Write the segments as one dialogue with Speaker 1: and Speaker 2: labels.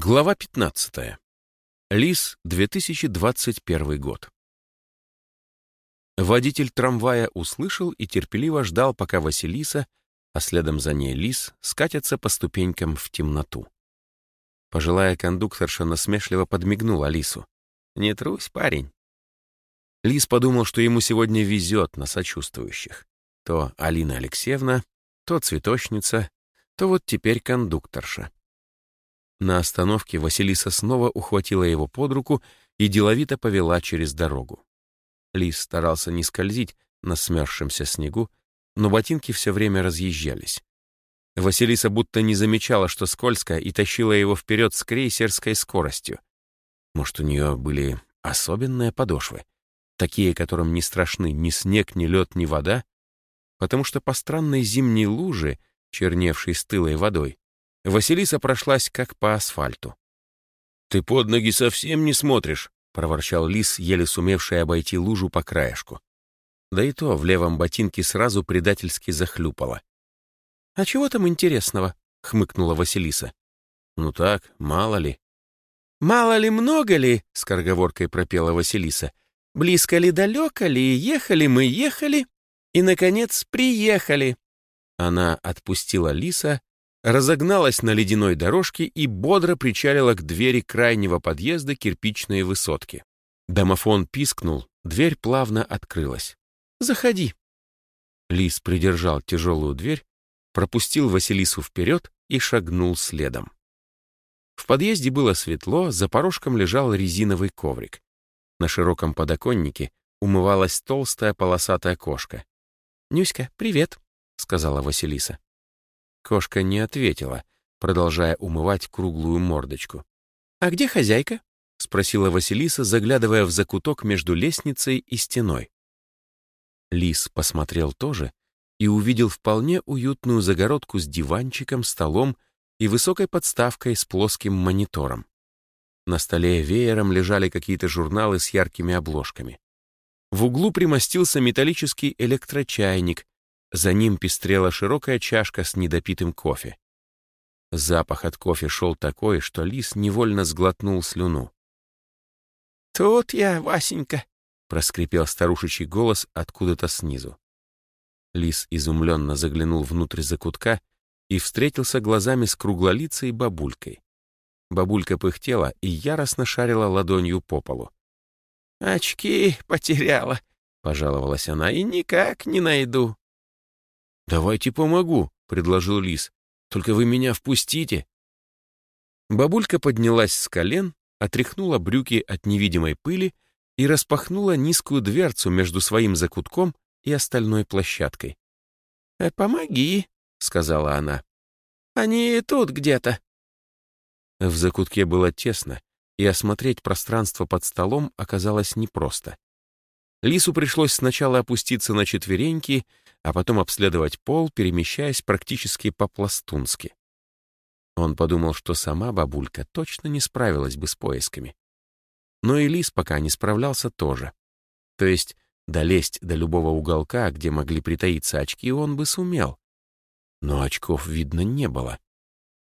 Speaker 1: Глава 15. Лис, 2021 год. Водитель трамвая услышал и терпеливо ждал, пока Василиса, а следом за ней Лис, скатятся по ступенькам в темноту. Пожилая кондукторша насмешливо подмигнула Лису. «Не трусь, парень». Лис подумал, что ему сегодня везет на сочувствующих. То Алина Алексеевна, то цветочница, то вот теперь кондукторша. На остановке Василиса снова ухватила его под руку и деловито повела через дорогу. Лис старался не скользить на смерзшемся снегу, но ботинки все время разъезжались. Василиса будто не замечала, что скользко, и тащила его вперед с крейсерской скоростью. Может, у нее были особенные подошвы, такие, которым не страшны ни снег, ни лед, ни вода, потому что по странной зимней луже, черневшей стылой водой, Василиса прошлась как по асфальту. «Ты под ноги совсем не смотришь», — проворчал лис, еле сумевший обойти лужу по краешку. Да и то в левом ботинке сразу предательски захлюпало. «А чего там интересного?» — хмыкнула Василиса. «Ну так, мало ли». «Мало ли, много ли?» — скороговоркой пропела Василиса. «Близко ли, далеко ли, ехали мы, ехали, и, наконец, приехали». Она отпустила лиса разогналась на ледяной дорожке и бодро причалила к двери крайнего подъезда кирпичной высотки. Домофон пискнул, дверь плавно открылась. «Заходи». Лис придержал тяжелую дверь, пропустил Василису вперед и шагнул следом. В подъезде было светло, за порожком лежал резиновый коврик. На широком подоконнике умывалась толстая полосатая кошка. «Нюська, привет», — сказала Василиса. Кошка не ответила, продолжая умывать круглую мордочку. «А где хозяйка?» — спросила Василиса, заглядывая в закуток между лестницей и стеной. Лис посмотрел тоже и увидел вполне уютную загородку с диванчиком, столом и высокой подставкой с плоским монитором. На столе веером лежали какие-то журналы с яркими обложками. В углу примостился металлический электрочайник, за ним пестрела широкая чашка с недопитым кофе. Запах от кофе шел такой, что лис невольно сглотнул слюну. «Тут я, Васенька!» — проскрипел старушечий голос откуда-то снизу. Лис изумленно заглянул внутрь закутка и встретился глазами с круглолицей бабулькой. Бабулька пыхтела и яростно шарила ладонью по полу. «Очки потеряла», — пожаловалась она, — «и никак не найду». «Давайте помогу», — предложил лис. «Только вы меня впустите». Бабулька поднялась с колен, отряхнула брюки от невидимой пыли и распахнула низкую дверцу между своим закутком и остальной площадкой. «Э, «Помоги», — сказала она. «Они тут где-то». В закутке было тесно, и осмотреть пространство под столом оказалось непросто. Лису пришлось сначала опуститься на четвереньки, а потом обследовать пол, перемещаясь практически по-пластунски. Он подумал, что сама бабулька точно не справилась бы с поисками. Но и лис пока не справлялся тоже. То есть долезть до любого уголка, где могли притаиться очки, он бы сумел. Но очков видно не было.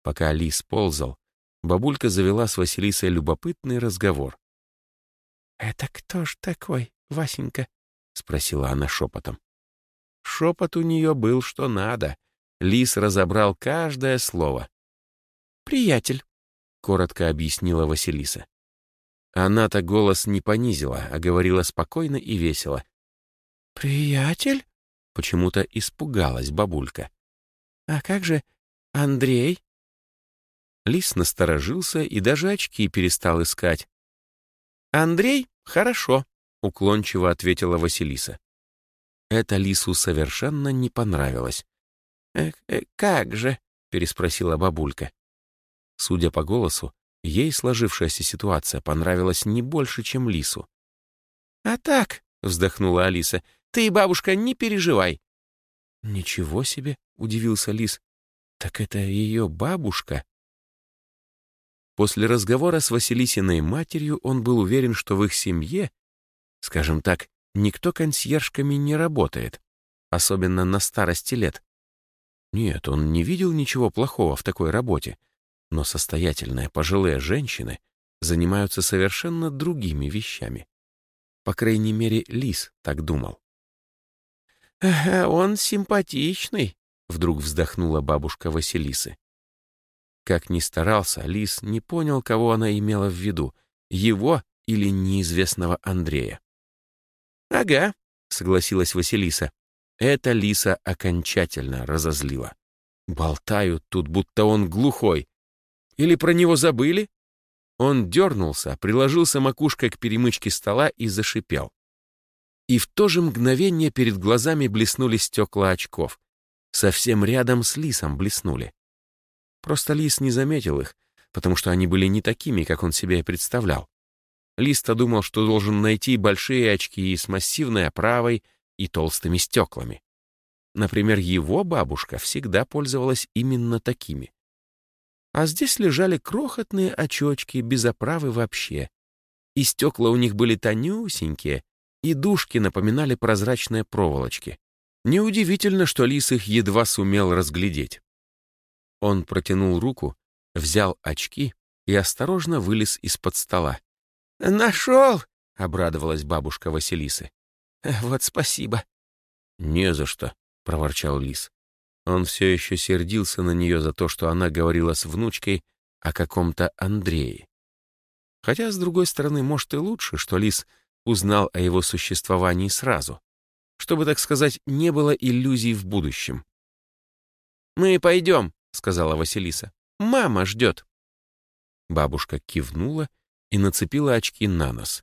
Speaker 1: Пока лис ползал, бабулька завела с Василисой любопытный разговор. «Это кто ж такой, Васенька?» — спросила она шепотом. Шепот у нее был что надо. Лис разобрал каждое слово. «Приятель», — коротко объяснила Василиса. Она-то голос не понизила, а говорила спокойно и весело. «Приятель?» — почему-то испугалась бабулька. «А как же Андрей?» Лис насторожился и даже очки перестал искать. «Андрей? Хорошо», — уклончиво ответила Василиса. Это Лису совершенно не понравилось. «Э, э, как же?» — переспросила бабулька. Судя по голосу, ей сложившаяся ситуация понравилась не больше, чем Лису. «А так», — вздохнула Алиса, — «ты, бабушка, не переживай». «Ничего себе!» — удивился Лис. «Так это ее бабушка?» После разговора с Василисиной матерью он был уверен, что в их семье, скажем так, никто консьержками не работает, особенно на старости лет. Нет, он не видел ничего плохого в такой работе. Но состоятельные пожилые женщины занимаются совершенно другими вещами. По крайней мере, Лис так думал.
Speaker 2: «Он симпатичный», — вдруг вздохнула бабушка Василисы.
Speaker 1: Как ни старался, Лис не понял, кого она имела в виду, его или неизвестного Андрея.
Speaker 2: «Ага», — согласилась Василиса.
Speaker 1: Это Лиса окончательно разозлила. Болтают тут, будто он глухой. Или про него забыли? Он дернулся, приложился макушкой к перемычке стола и зашипел. И в то же мгновение перед глазами блеснули стекла очков. Совсем рядом с Лисом блеснули. Просто Лис не заметил их, потому что они были не такими, как он себе представлял. Листа думал, что должен найти большие очки с массивной оправой и толстыми стеклами. Например, его бабушка всегда пользовалась именно такими. А здесь лежали крохотные очечки без оправы вообще. И стекла у них были тонюсенькие, и дужки напоминали прозрачные проволочки. Неудивительно, что лис их едва сумел разглядеть. Он протянул руку, взял очки и осторожно вылез из-под стола.
Speaker 2: «Нашел!» — обрадовалась бабушка Василисы. «Вот спасибо».
Speaker 1: «Не за что», — проворчал лис. Он все еще сердился на нее за то, что она говорила с внучкой о каком-то Андрее. Хотя, с другой стороны, может и лучше, что лис узнал о его существовании сразу, чтобы, так сказать, не было иллюзий в будущем.
Speaker 2: «Мы пойдем», — сказала Василиса. «Мама ждет».
Speaker 1: Бабушка кивнула и нацепила очки на нос.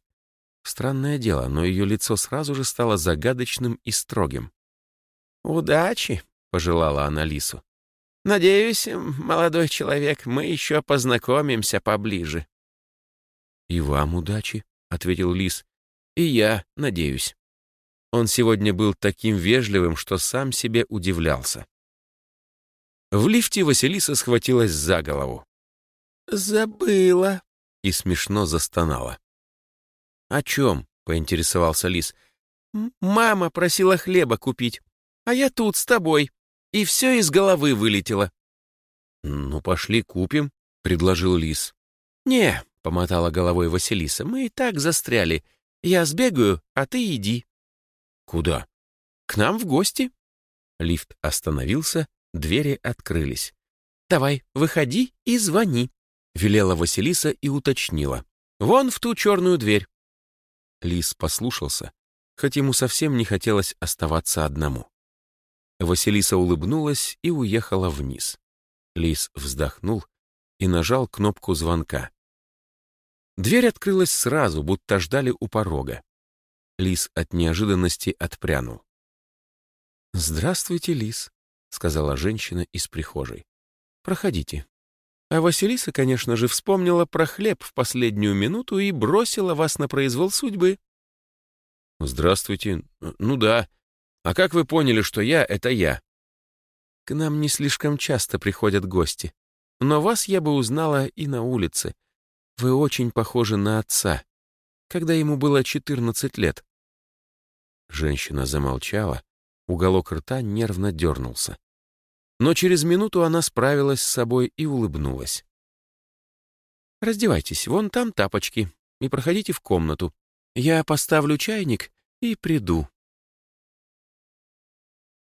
Speaker 1: Странное дело, но ее лицо сразу же стало загадочным и строгим.
Speaker 2: «Удачи!» — пожелала она Лису. «Надеюсь, молодой человек, мы еще познакомимся поближе».
Speaker 1: «И вам удачи», — ответил Лис.
Speaker 2: «И я надеюсь».
Speaker 1: Он сегодня был таким вежливым, что сам себе удивлялся. В лифте Василиса схватилась за голову.
Speaker 2: «Забыла»,
Speaker 1: и смешно застонала.
Speaker 2: «О чем?» — поинтересовался лис. «Мама просила хлеба купить, а я тут с тобой, и все из головы вылетело».
Speaker 1: «Ну, пошли купим», — предложил лис.
Speaker 2: «Не», — помотала головой Василиса, — «мы и так застряли. Я сбегаю, а ты иди».
Speaker 1: «Куда?»
Speaker 2: «К нам в гости».
Speaker 1: Лифт остановился, двери открылись.
Speaker 2: «Давай, выходи и звони», — велела Василиса и уточнила. «Вон в ту черную дверь».
Speaker 1: Лис послушался, хоть ему совсем не хотелось оставаться одному. Василиса улыбнулась и уехала вниз. Лис вздохнул и нажал кнопку звонка. Дверь открылась сразу, будто ждали у порога. Лис от неожиданности отпрянул. «Здравствуйте, Лис», — сказала женщина из прихожей. «Проходите». А Василиса, конечно же, вспомнила про хлеб в последнюю минуту и бросила вас на произвол судьбы. «Здравствуйте. Ну да. А как вы поняли, что я — это я?» «К нам не слишком часто приходят гости. Но вас я бы узнала и на улице. Вы очень похожи на отца, когда ему было 14 лет». Женщина замолчала, уголок рта нервно дернулся. Но через минуту она справилась с собой и улыбнулась. «Раздевайтесь, вон там тапочки, и проходите в комнату. Я поставлю чайник и приду».